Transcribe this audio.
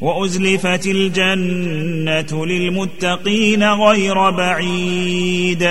وأزلفت الجنة للمتقين غير بعيد.